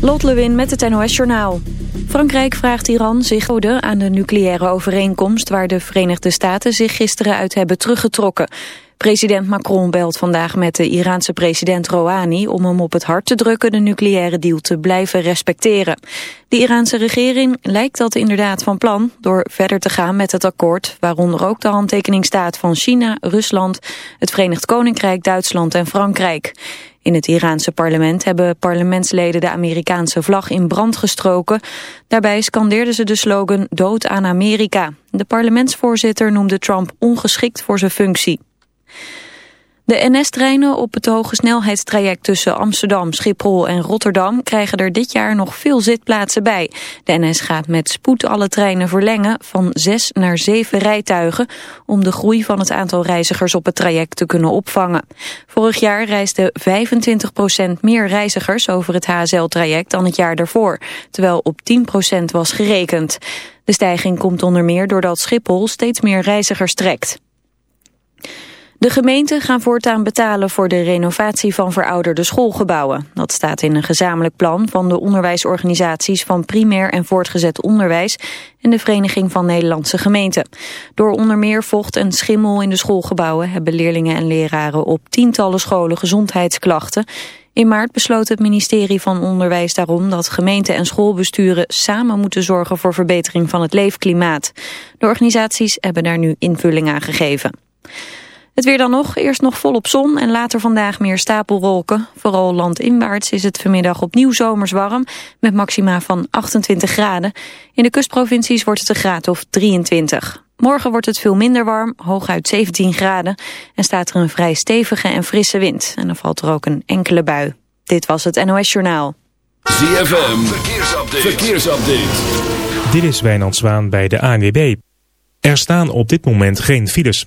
Lot Lewin met het NOS Journaal. Frankrijk vraagt Iran zich aan de nucleaire overeenkomst... waar de Verenigde Staten zich gisteren uit hebben teruggetrokken. President Macron belt vandaag met de Iraanse president Rouhani... om hem op het hart te drukken de nucleaire deal te blijven respecteren. De Iraanse regering lijkt dat inderdaad van plan... door verder te gaan met het akkoord... waaronder ook de handtekening staat van China, Rusland... het Verenigd Koninkrijk, Duitsland en Frankrijk. In het Iraanse parlement hebben parlementsleden de Amerikaanse vlag in brand gestroken. Daarbij scandeerden ze de slogan Dood aan Amerika. De parlementsvoorzitter noemde Trump ongeschikt voor zijn functie. De NS-treinen op het hoge snelheidstraject tussen Amsterdam, Schiphol en Rotterdam krijgen er dit jaar nog veel zitplaatsen bij. De NS gaat met spoed alle treinen verlengen van zes naar zeven rijtuigen om de groei van het aantal reizigers op het traject te kunnen opvangen. Vorig jaar reisden 25% meer reizigers over het HSL-traject dan het jaar daarvoor, terwijl op 10% was gerekend. De stijging komt onder meer doordat Schiphol steeds meer reizigers trekt. De gemeenten gaan voortaan betalen voor de renovatie van verouderde schoolgebouwen. Dat staat in een gezamenlijk plan van de onderwijsorganisaties van primair en voortgezet onderwijs en de Vereniging van Nederlandse Gemeenten. Door onder meer vocht en schimmel in de schoolgebouwen hebben leerlingen en leraren op tientallen scholen gezondheidsklachten. In maart besloot het ministerie van Onderwijs daarom dat gemeenten en schoolbesturen samen moeten zorgen voor verbetering van het leefklimaat. De organisaties hebben daar nu invulling aan gegeven. Het weer dan nog, eerst nog volop zon en later vandaag meer stapelwolken. Vooral landinwaarts is het vanmiddag opnieuw zomers warm, met maxima van 28 graden. In de kustprovincies wordt het een graad of 23. Morgen wordt het veel minder warm, hooguit 17 graden. En staat er een vrij stevige en frisse wind. En dan valt er ook een enkele bui. Dit was het NOS Journaal. ZFM, verkeersupdate. verkeersupdate. Dit is Wijnand Zwaan bij de ANWB. Er staan op dit moment geen files.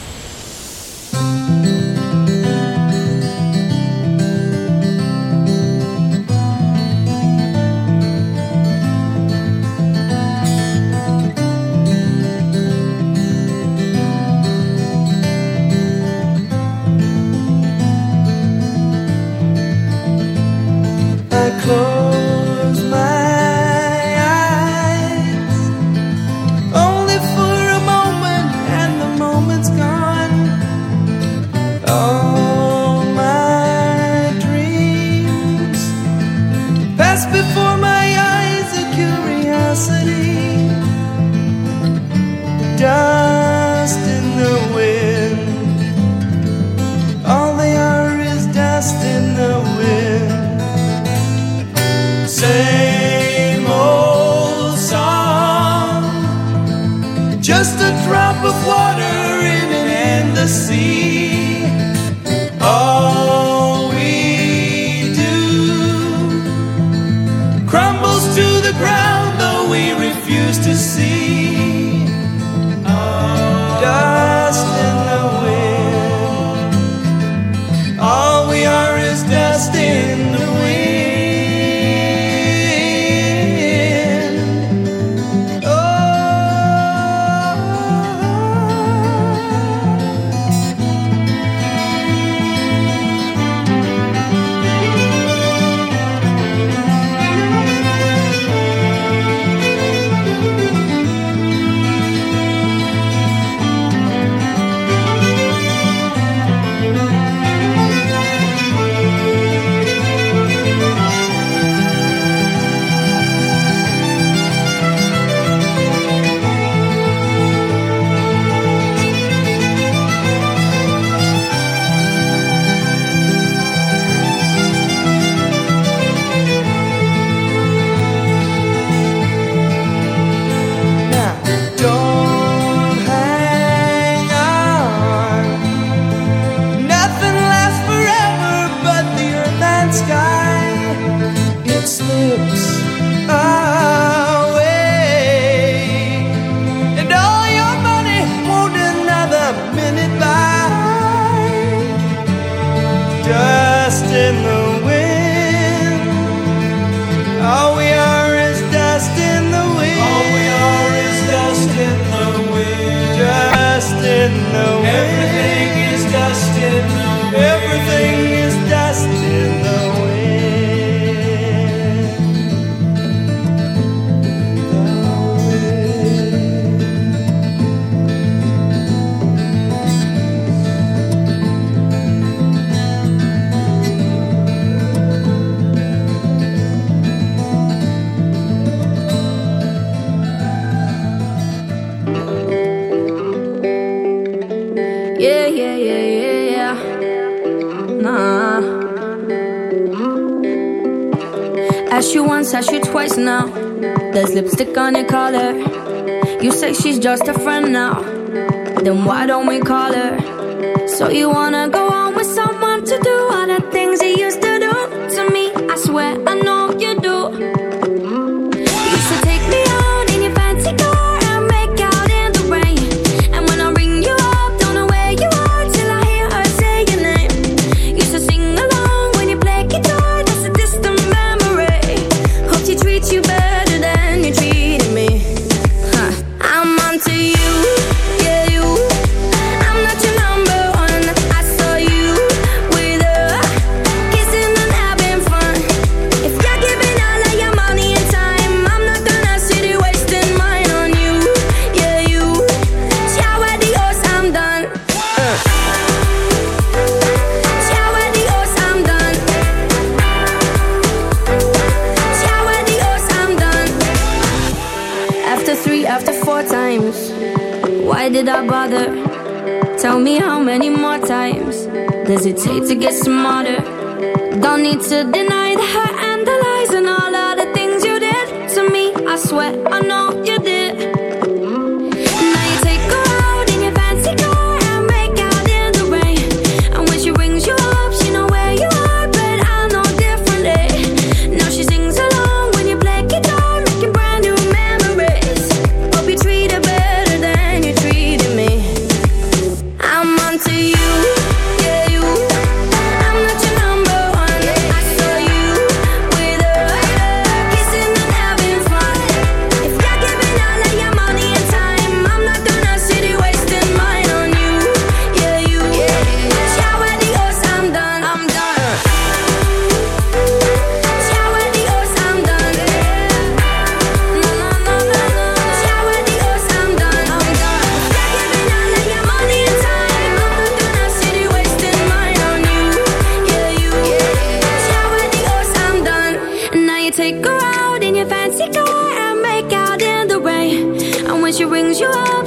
brings you up.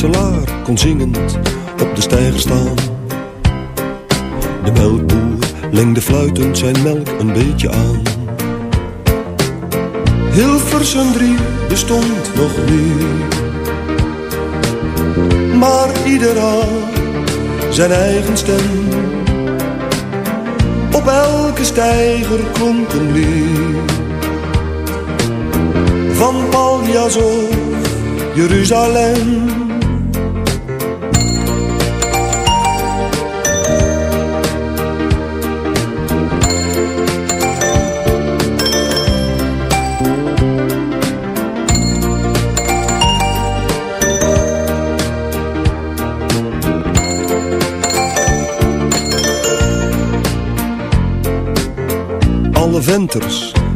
metselaar kon zingend op de steiger staan. De melkboer lengde fluitend zijn melk een beetje aan. Hilversum drie bestond nog niet. Maar ieder had zijn eigen stem. Op elke steiger komt een leer. Van Paljas of Jeruzalem.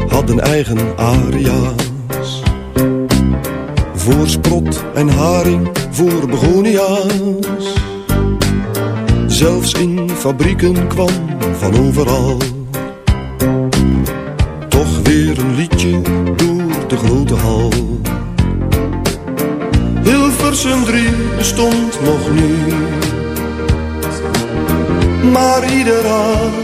Hadden eigen aria's. Voor sprot en haring, voor begonia's. Zelfs in fabrieken kwam van overal. Toch weer een liedje door de grote hal. Hilversum 3 bestond nog niet. Maar ieder had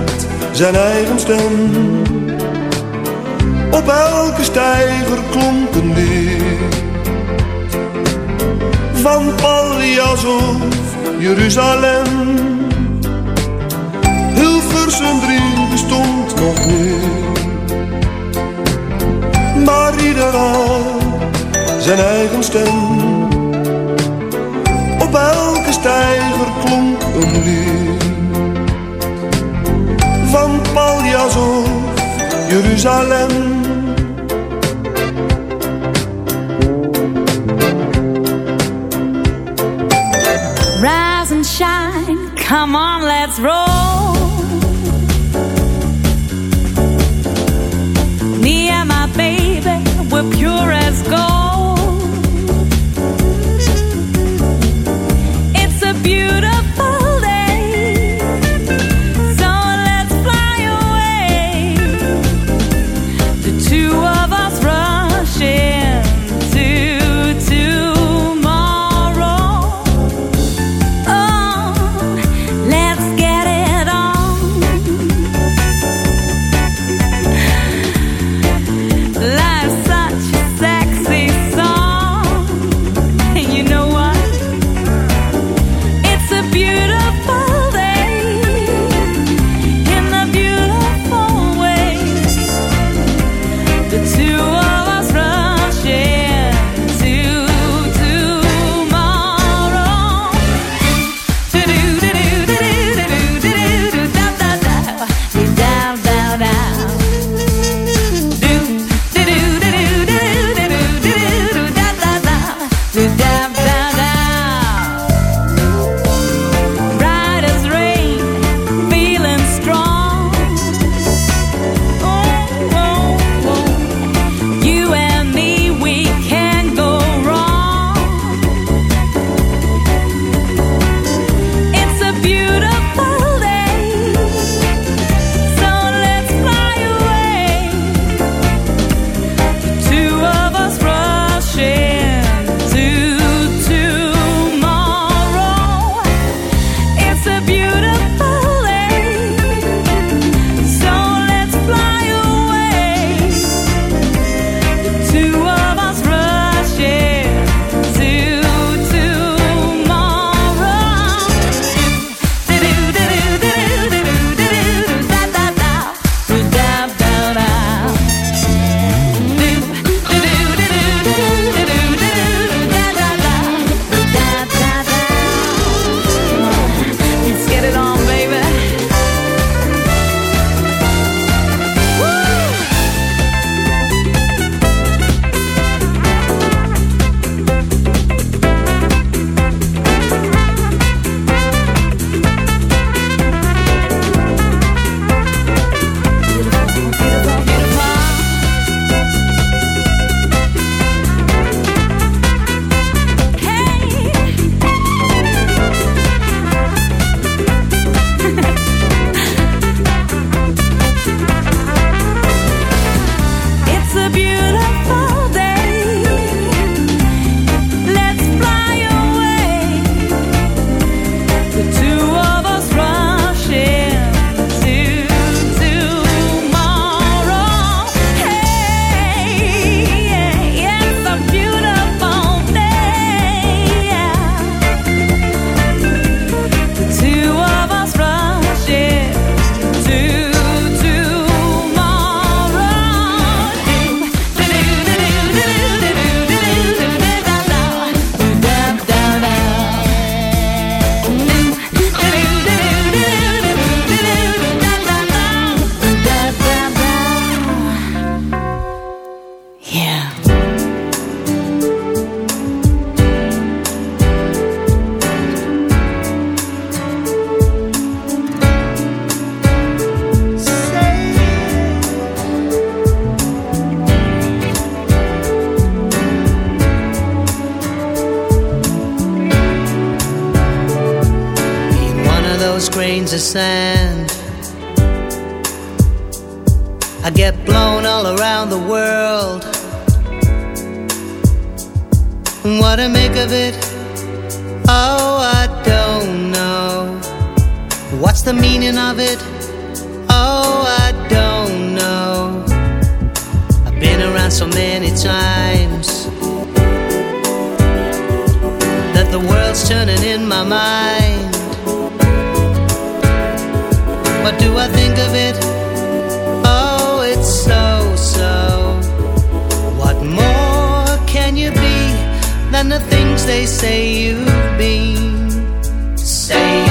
zijn eigen stem. Op elke stijger klonk een lied. Van Paljas of Jeruzalem. Hilversum 3 bestond nog niet. Maar ieder had zijn eigen stem. Op elke stijger klonk een lied Van Paljas Jeruzalem Come on, let's roll. Me and my baby, we're pure as gold. the things they say you've been. Say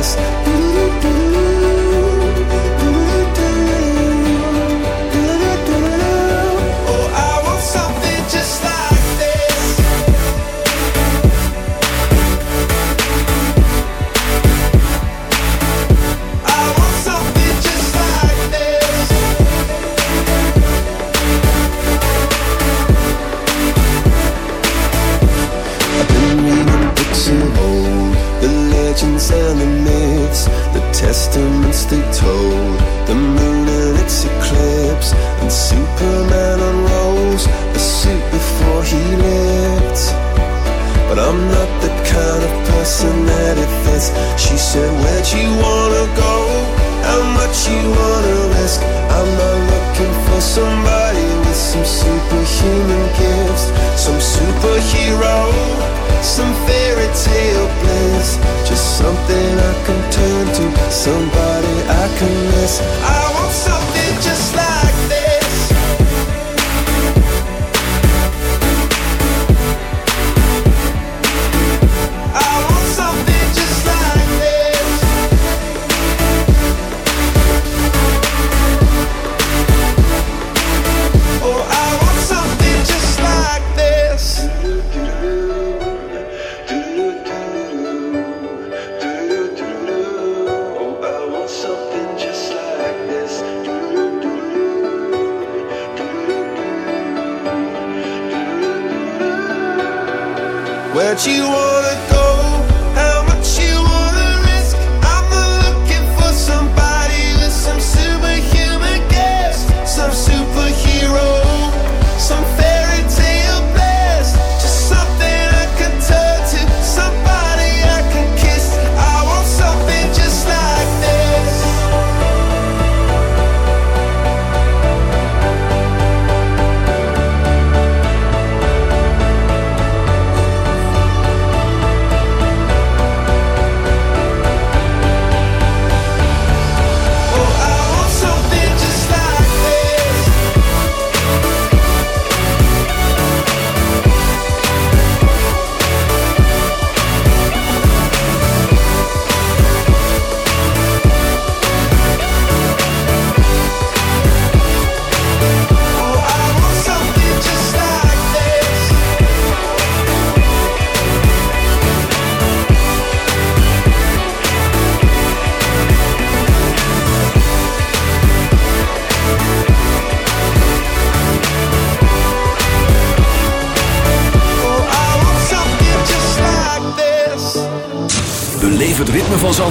paz.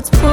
it's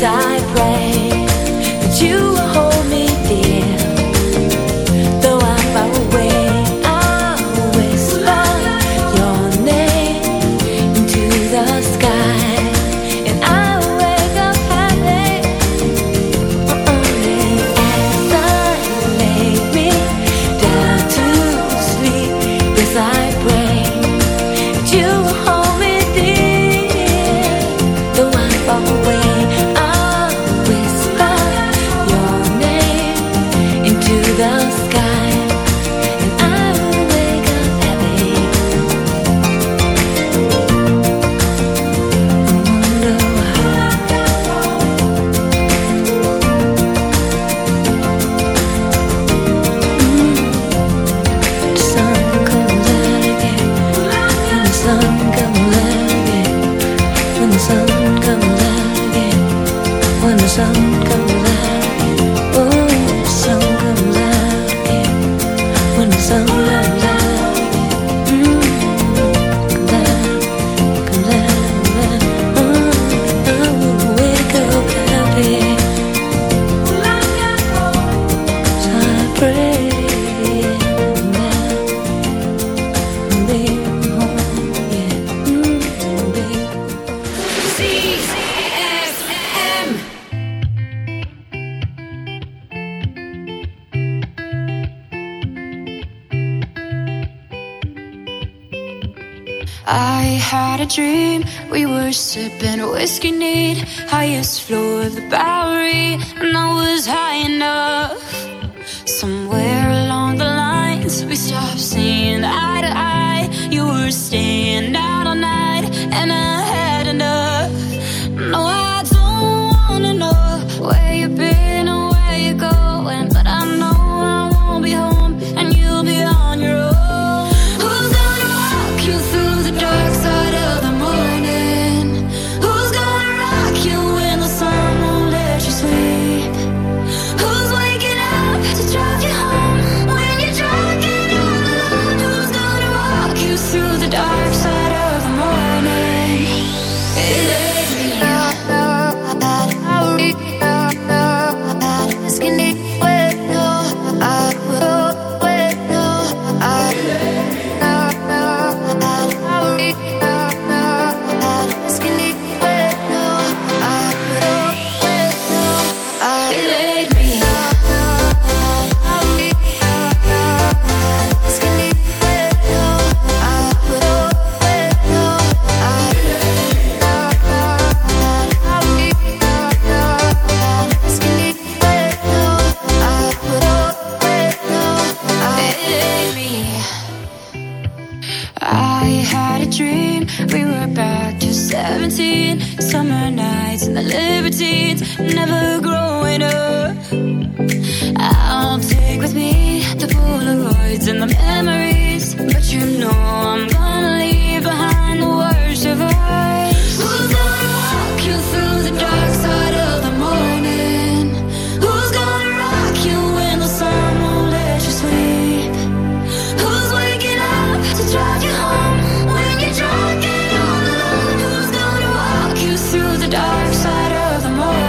I pray side of the morning?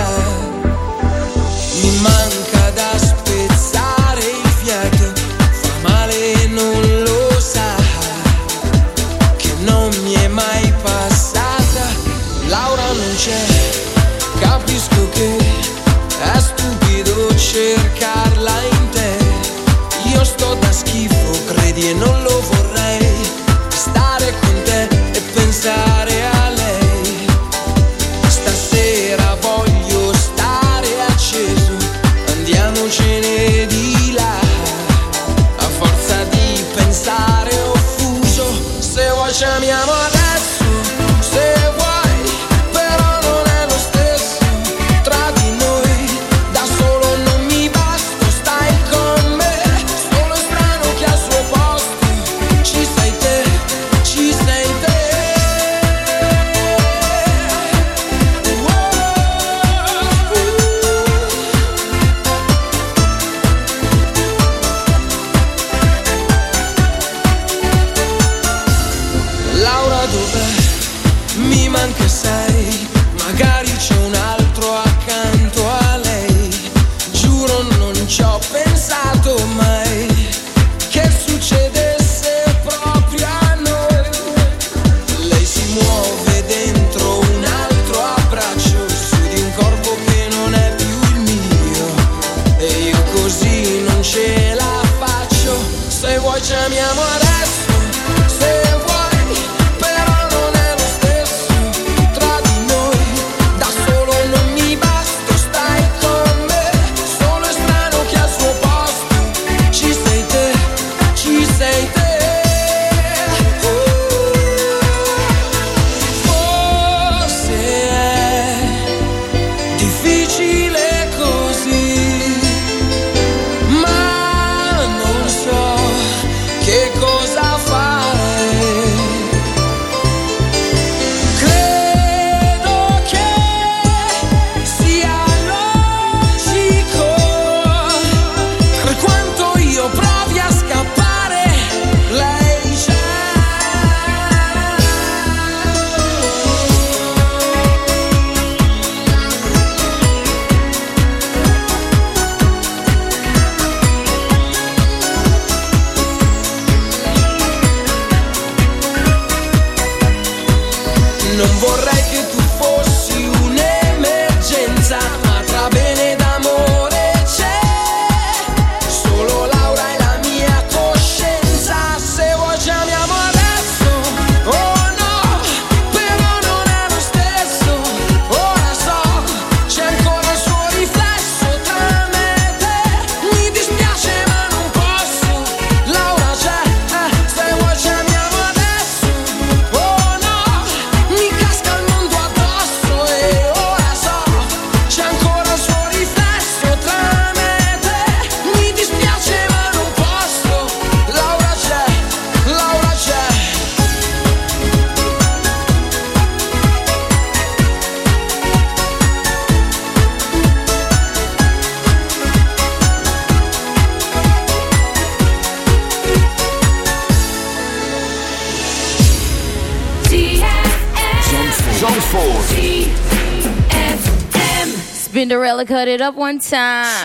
One time.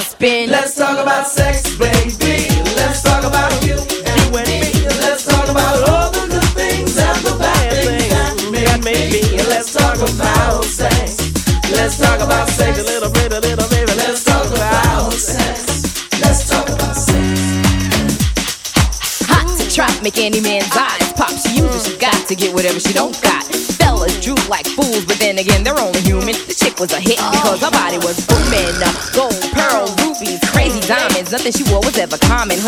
Then, spin. Let's talk about sex, baby. Let's talk about you and me. Let's talk about all the good things and the bad things that may Let's talk about sex. Let's talk about sex a little bit, a little baby. Let's talk about sex. Let's talk about sex. Hot to trap, make any man's eyes pop. She uses, she got to get whatever she don't got. Fellas droop like fools, but then again, they're only human. The chick was a hit because her body was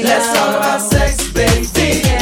Let's talk about sex, baby. Yeah.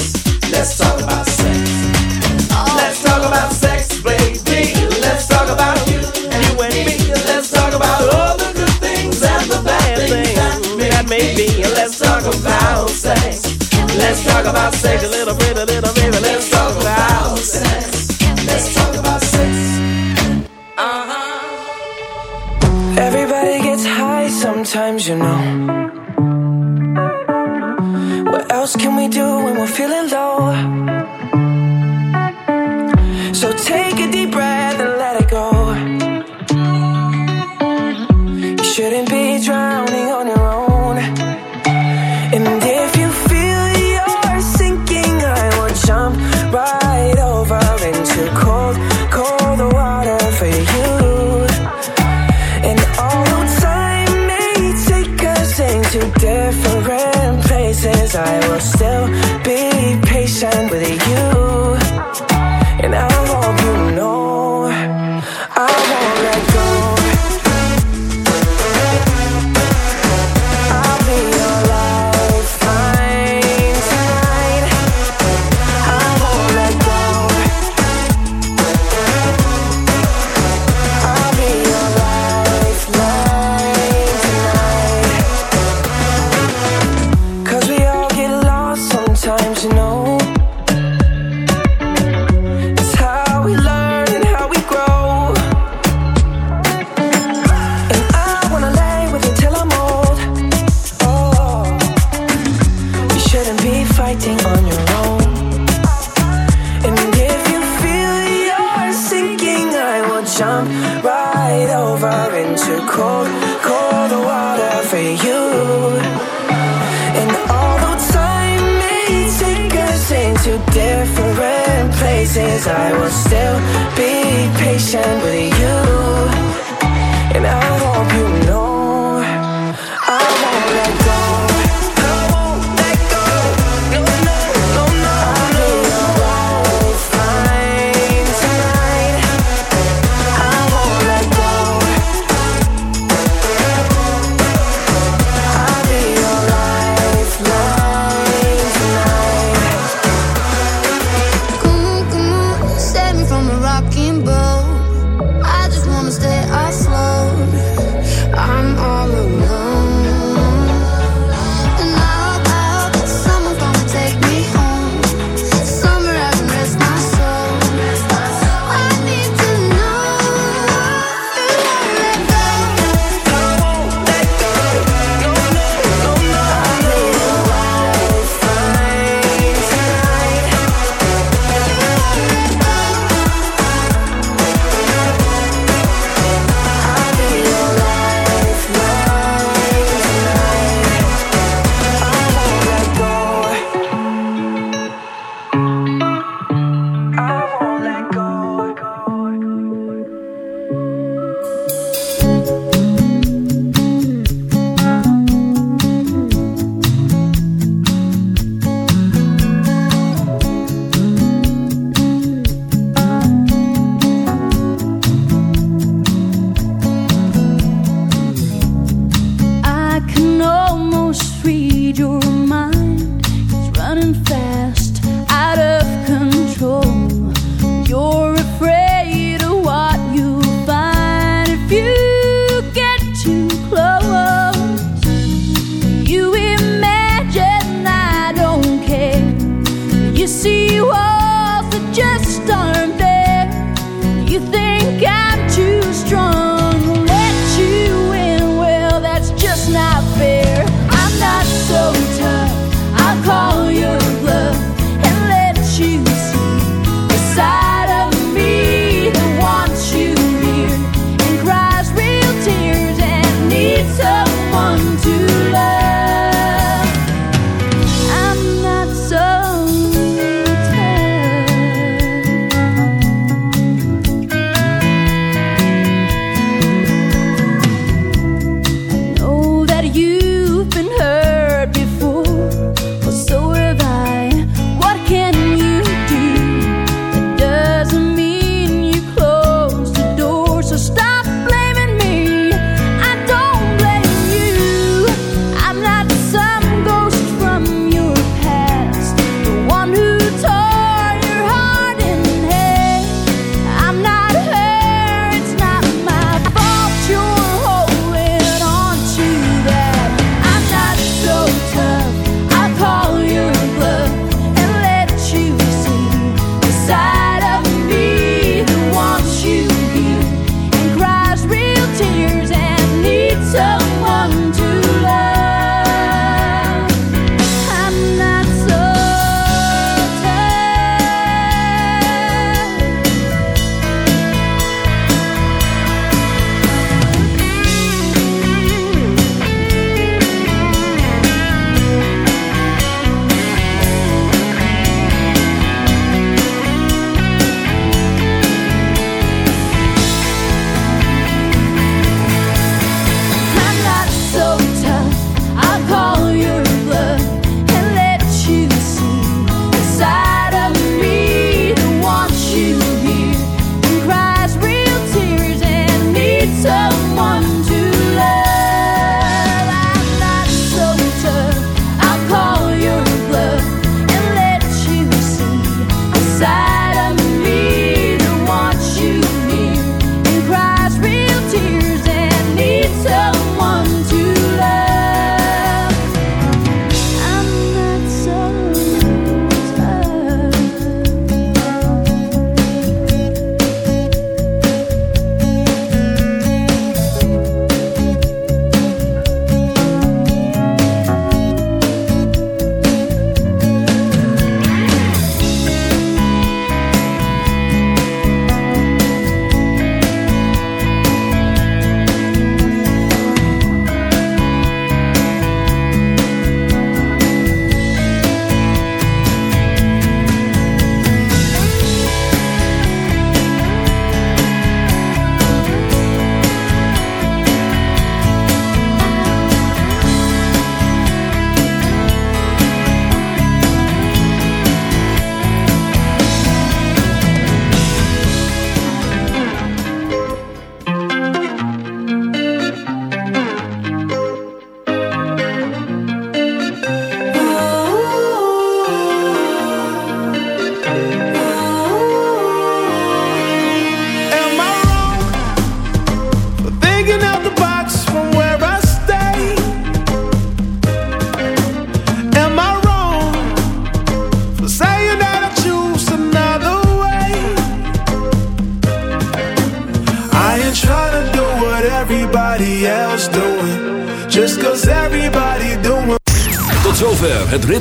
Sex. Let's talk about sex a little bit, a little baby. Let's talk about sex. Let's talk about sex. Uh huh. Everybody gets high sometimes, you know. What else can we do when we're feeling low? So take a deep breath and let it go. You shouldn't be drowning on your own. And